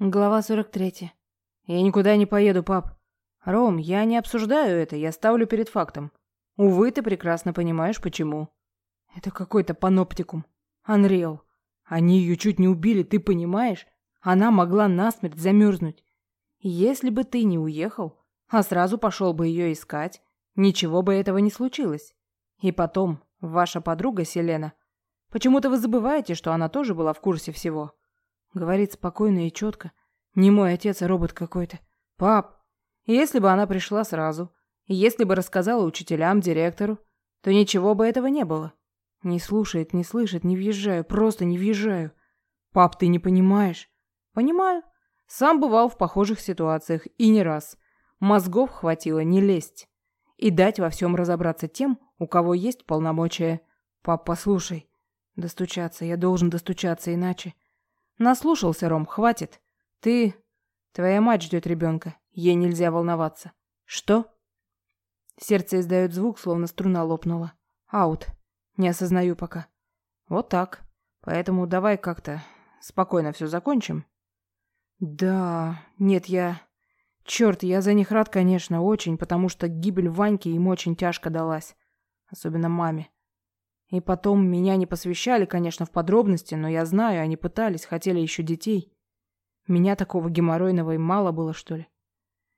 Глава 43. Я никуда не поеду, пап. Ром, я не обсуждаю это, я ставлю перед фактом. Увы, ты прекрасно понимаешь, почему. Это какой-то паноптикум. Unreal. Они ее чуть не убили, ты понимаешь? Она могла насмерть замерзнуть. Если бы ты не уехал, а сразу пошел бы ее искать, ничего бы этого не случилось. И потом, ваша подруга Селена, почему-то вы забываете, что она тоже была в курсе всего. Говорит спокойно и четко. Не мой отец, а робот какой-то. Пап, если бы она пришла сразу, если бы рассказала учителям, директору, то ничего бы этого не было. Не слушает, не слышит, не въезжаю, просто не въезжаю. Пап, ты не понимаешь? Понимаю. Сам бывал в похожих ситуациях и не раз. Мозгов хватило не лезть. И дать во всем разобраться тем, у кого есть полномочия. Пап, послушай. Достучаться, я должен достучаться, иначе... Наслушался, Ром, хватит. Ты... Твоя мать ждет ребенка. Ей нельзя волноваться. Что? Сердце издает звук, словно струна лопнула. Аут. Не осознаю пока. Вот так. Поэтому давай как-то спокойно все закончим. Да, нет, я... Черт, я за них рад, конечно, очень, потому что гибель Ваньки им очень тяжко далась. Особенно маме. И потом меня не посвящали, конечно, в подробности, но я знаю, они пытались, хотели еще детей. Меня такого геморройного и мало было, что ли?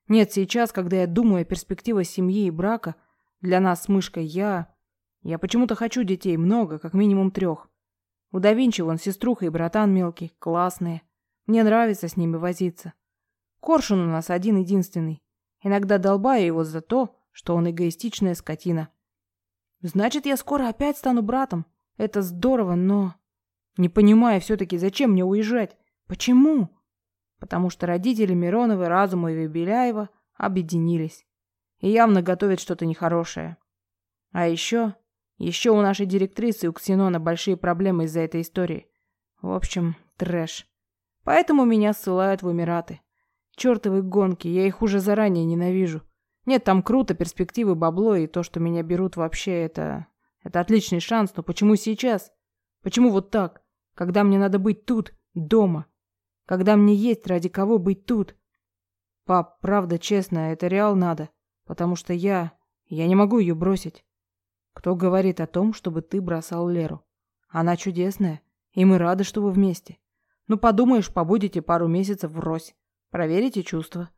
Нет, сейчас, когда я думаю о перспективах семьи и брака, для нас с мышкой я... Я почему-то хочу детей, много, как минимум трех. У да Винчи вон сеструха и братан мелкий, классные. Мне нравится с ними возиться. Коршун у нас один-единственный. Иногда долбаю его за то, что он эгоистичная скотина. Значит, я скоро опять стану братом. Это здорово, но... Не понимаю все-таки, зачем мне уезжать? Почему? Потому что родители Мироновой, Разумова и Беляева объединились. И явно готовят что-то нехорошее. А еще... Еще у нашей директрисы у Ксенона большие проблемы из-за этой истории. В общем, трэш. Поэтому меня ссылают в Эмираты. Чёртовы гонки, я их уже заранее ненавижу. Нет, там круто, перспективы, бабло и то, что меня берут вообще, это... Это отличный шанс, но почему сейчас? Почему вот так? Когда мне надо быть тут, дома? Когда мне есть ради кого быть тут? Пап, правда, честно, это реал надо. Потому что я... Я не могу ее бросить. Кто говорит о том, чтобы ты бросал Леру? Она чудесная, и мы рады, что вы вместе. Ну, подумаешь, побудете пару месяцев врозь. Проверите чувства.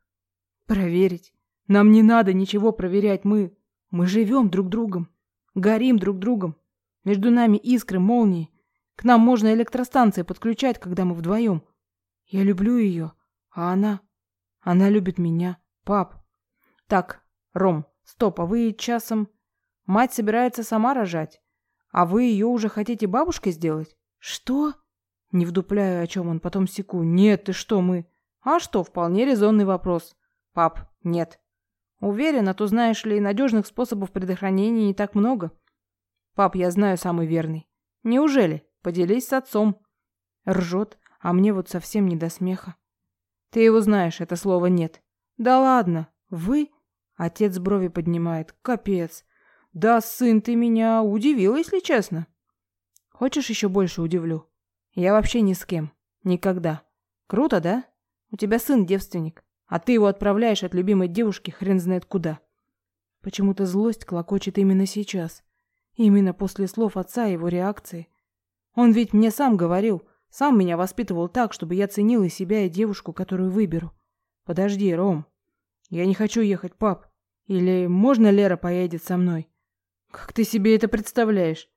Проверить? Нам не надо ничего проверять, мы... Мы живем друг другом. Горим друг другом. Между нами искры, молнии. К нам можно электростанции подключать, когда мы вдвоем. Я люблю ее, а она... Она любит меня. Пап. Так, Ром, стоп, а вы часом... Мать собирается сама рожать, а вы ее уже хотите бабушкой сделать? Что? Не вдупляю, о чем он, потом секу. Нет, ты что, мы... А что, вполне резонный вопрос. Пап, нет. Уверена, то знаешь ли, надежных способов предохранения не так много. Пап, я знаю самый верный. Неужели? Поделись с отцом. Ржет, а мне вот совсем не до смеха. Ты его знаешь, это слово нет. Да ладно, вы? Отец брови поднимает. Капец. Да, сын, ты меня удивил, если честно. Хочешь еще больше удивлю? Я вообще ни с кем. Никогда. Круто, да? У тебя сын девственник. А ты его отправляешь от любимой девушки хрен знает куда. Почему-то злость клокочет именно сейчас. Именно после слов отца и его реакции. Он ведь мне сам говорил, сам меня воспитывал так, чтобы я ценил и себя, и девушку, которую выберу. Подожди, Ром. Я не хочу ехать, пап. Или можно Лера поедет со мной? Как ты себе это представляешь?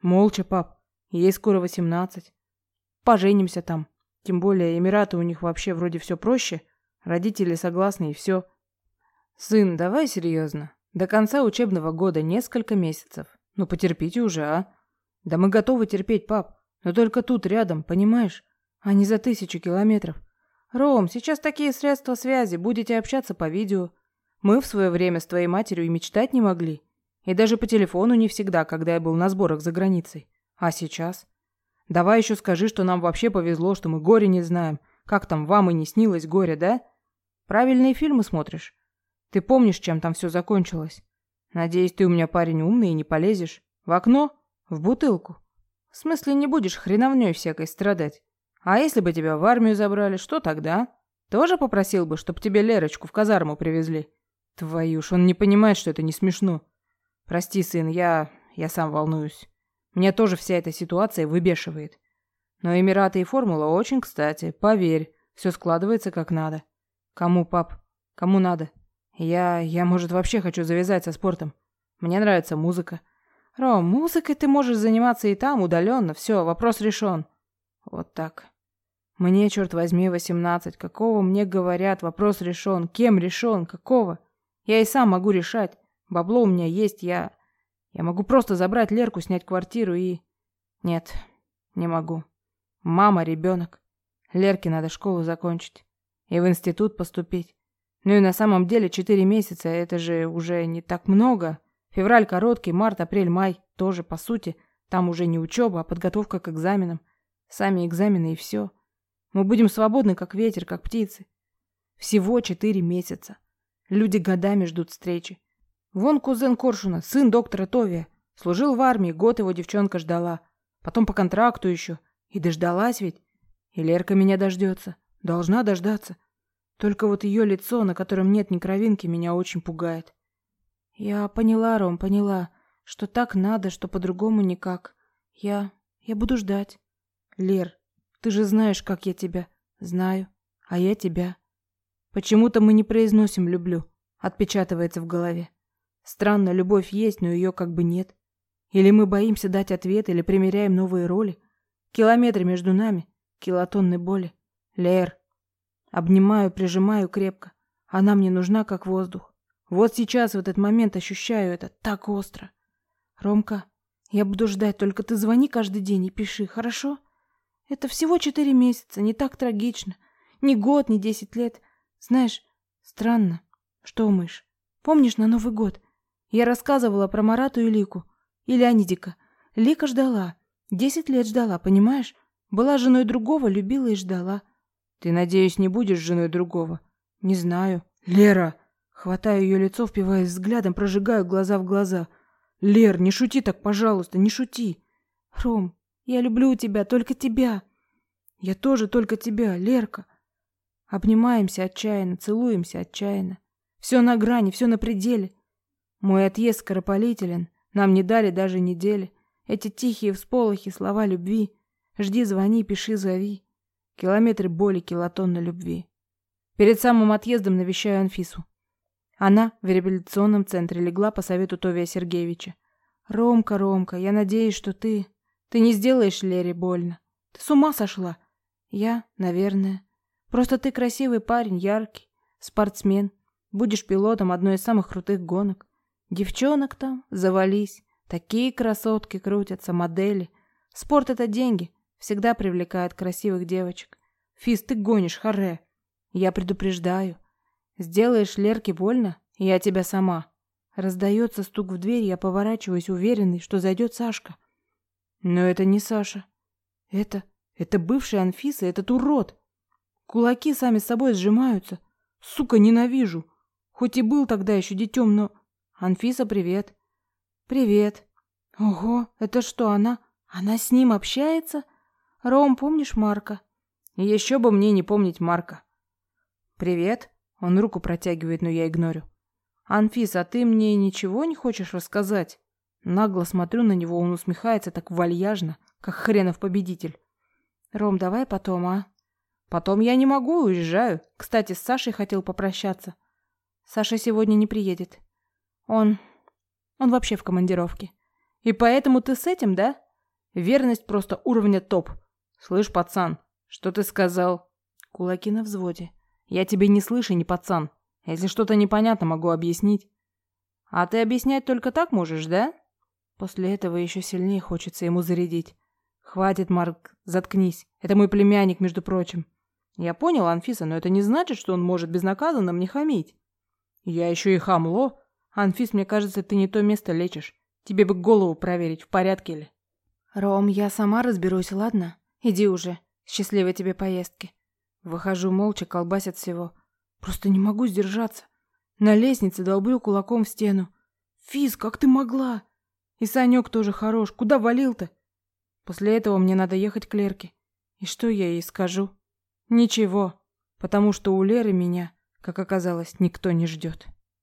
Молча, пап. Ей скоро восемнадцать. Поженимся там. Тем более Эмираты у них вообще вроде все проще – Родители согласны и все. Сын, давай серьезно. До конца учебного года несколько месяцев. Ну потерпите уже, а? Да мы готовы терпеть, пап. Но только тут рядом, понимаешь? А не за тысячу километров. Ром, сейчас такие средства связи, будете общаться по видео. Мы в свое время с твоей матерью и мечтать не могли. И даже по телефону не всегда, когда я был на сборах за границей. А сейчас? Давай еще скажи, что нам вообще повезло, что мы горе не знаем. Как там вам и не снилось горе, да? Правильные фильмы смотришь? Ты помнишь, чем там все закончилось? Надеюсь, ты у меня парень умный и не полезешь. В окно? В бутылку? В смысле, не будешь хреновней всякой страдать? А если бы тебя в армию забрали, что тогда? Тоже попросил бы, чтоб тебе Лерочку в казарму привезли? Твою ж, он не понимает, что это не смешно. Прости, сын, я... я сам волнуюсь. Меня тоже вся эта ситуация выбешивает. Но Эмираты и Формула очень кстати, поверь, все складывается как надо. Кому, пап? Кому надо? Я... я, может, вообще хочу завязать со спортом. Мне нравится музыка. Ром, музыкой ты можешь заниматься и там, удаленно. Все, вопрос решен. Вот так. Мне, черт возьми, восемнадцать. Какого мне говорят? Вопрос решен. Кем решен? Какого? Я и сам могу решать. Бабло у меня есть, я... Я могу просто забрать Лерку, снять квартиру и... Нет, не могу. Мама, ребенок. Лерке надо школу закончить. И в институт поступить. Ну и на самом деле четыре месяца, это же уже не так много. Февраль короткий, март, апрель, май тоже, по сути. Там уже не учеба, а подготовка к экзаменам. Сами экзамены и все. Мы будем свободны, как ветер, как птицы. Всего четыре месяца. Люди годами ждут встречи. Вон кузен Коршуна, сын доктора Товия. Служил в армии, год его девчонка ждала. Потом по контракту еще. И дождалась ведь. И Лерка меня дождется. Должна дождаться. Только вот ее лицо, на котором нет ни кровинки, меня очень пугает. Я поняла, Ром, поняла, что так надо, что по-другому никак. Я... я буду ждать. Лер, ты же знаешь, как я тебя. Знаю. А я тебя. Почему-то мы не произносим «люблю». Отпечатывается в голове. Странно, любовь есть, но ее как бы нет. Или мы боимся дать ответ, или примеряем новые роли. Километры между нами, килотонны боли. Лер. Обнимаю, прижимаю крепко. Она мне нужна, как воздух. Вот сейчас, в этот момент, ощущаю это так остро. Ромка, я буду ждать, только ты звони каждый день и пиши, хорошо? Это всего четыре месяца, не так трагично. Ни год, ни десять лет. Знаешь, странно. Что, мышь, помнишь на Новый год? Я рассказывала про Марату и Лику. И Леонидика. Лика ждала. Десять лет ждала, понимаешь? Была женой другого, любила и ждала. Ты, надеюсь, не будешь женой другого? Не знаю. Лера! Хватаю ее лицо, впиваясь взглядом, прожигаю глаза в глаза. Лер, не шути так, пожалуйста, не шути. Ром, я люблю тебя, только тебя. Я тоже только тебя, Лерка. Обнимаемся отчаянно, целуемся отчаянно. Все на грани, все на пределе. Мой отъезд скоропалителен. Нам не дали даже недели. Эти тихие всполохи, слова любви. Жди, звони, пиши, зови. Километры боли, килотонны любви. Перед самым отъездом навещаю Анфису. Она в реабилитационном центре легла по совету Товия Сергеевича. «Ромка, Ромка, я надеюсь, что ты...» Ты не сделаешь Лере больно. Ты с ума сошла? Я, наверное. Просто ты красивый парень, яркий, спортсмен. Будешь пилотом одной из самых крутых гонок. Девчонок там, завались. Такие красотки крутятся, модели. Спорт — это деньги. Всегда привлекает красивых девочек. Физ, ты гонишь, харе. Я предупреждаю. Сделаешь Лерке больно, я тебя сама. Раздается стук в дверь, я поворачиваюсь, уверенный, что зайдет Сашка. Но это не Саша. Это... это бывшая Анфиса, этот урод. Кулаки сами с собой сжимаются. Сука, ненавижу. Хоть и был тогда еще детем, но... Анфиса, привет. Привет. Ого, это что, она... Она с ним общается? Ром, помнишь Марка? Еще бы мне не помнить Марка. Привет. Он руку протягивает, но я игнорю. Анфиса, а ты мне ничего не хочешь рассказать? Нагло смотрю на него, он усмехается так вальяжно, как хренов победитель. Ром, давай потом, а? Потом я не могу, уезжаю. Кстати, с Сашей хотел попрощаться. Саша сегодня не приедет. Он... он вообще в командировке. И поэтому ты с этим, да? Верность просто уровня топ. Слышь, пацан, что ты сказал? Кулаки на взводе. Я тебе не слышу, не пацан. Если что-то непонятно, могу объяснить. А ты объяснять только так можешь, да? После этого еще сильнее хочется ему зарядить. Хватит, Марк, заткнись. Это мой племянник, между прочим. Я понял, Анфиса, но это не значит, что он может безнаказанно мне хамить. Я еще и хамло. Анфис, мне кажется, ты не то место лечишь. Тебе бы голову проверить, в порядке ли. Ром, я сама разберусь, ладно? Иди уже. Счастливой тебе поездки. Выхожу молча, колбась от всего. Просто не могу сдержаться. На лестнице долблю кулаком в стену. Физ, как ты могла? И Санек тоже хорош. Куда валил-то? После этого мне надо ехать к Лерке. И что я ей скажу? Ничего, потому что у Леры меня, как оказалось, никто не ждет.